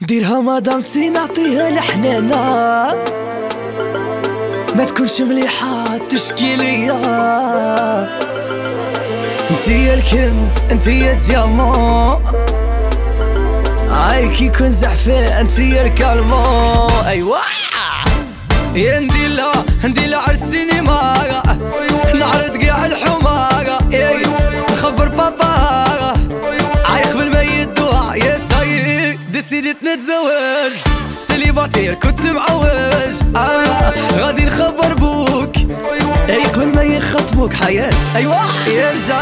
ديرها مدام تي نعطيها الحنانة ما تكونش مليحة تشكي ليا. انتي الكنز انتي ال diamant هاي كي يكون زحفان انتي ال calmant أيوا! يا نديلا نديلا على السينما. سيدي تنتزوج سليباتير كنت معوج آه غادي نخبر بوك اي قبل ما يخطبوك حياة ايوا يرجع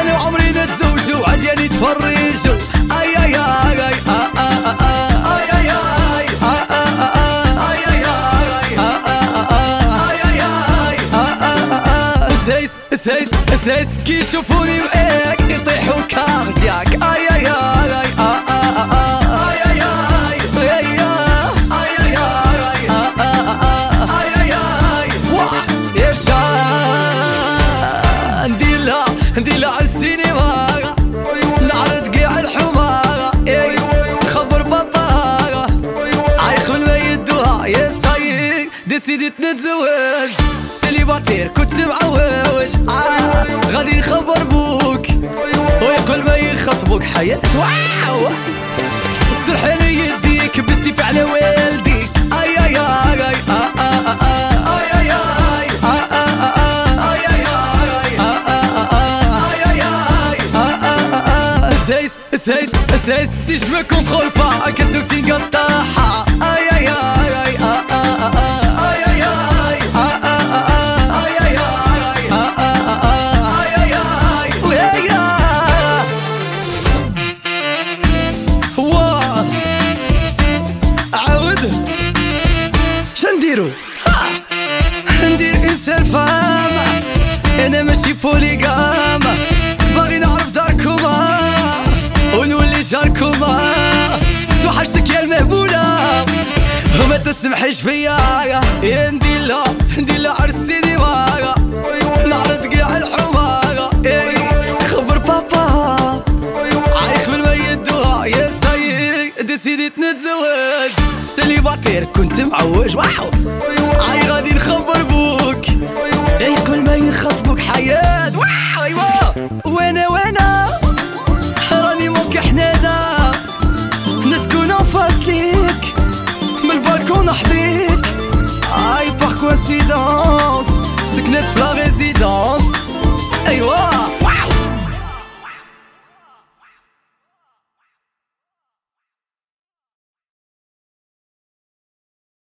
أنا وعمري نتزوجو عاد يعني تفرجو اي اي اي اي سيس سيس سيس كي يشوفوني معاك يطيحوا كاردياك على السينما نعرض كاع الحمارة. نخبر بابا عايخ من ما يدوها يا سايق ديسيديت نتزوج سيليباتير كنت معوج. غادي نخبر بوك ويقول ما يخطبوك حياة واو! اسايس اسايس سي جو كونترول با كسوتي قطاحة اي اي اي اي اي اي نديرو ندير انسان فاما أنا ماشي بوليغاما تسمحيش فيا يا. نديلا نديلا على السينما نعرض كاع الحمارة خبر بابا. عايخ من ما يدوها يا سايق ديسيديت نتزوج سليباتير كنت معوج. واو. عاي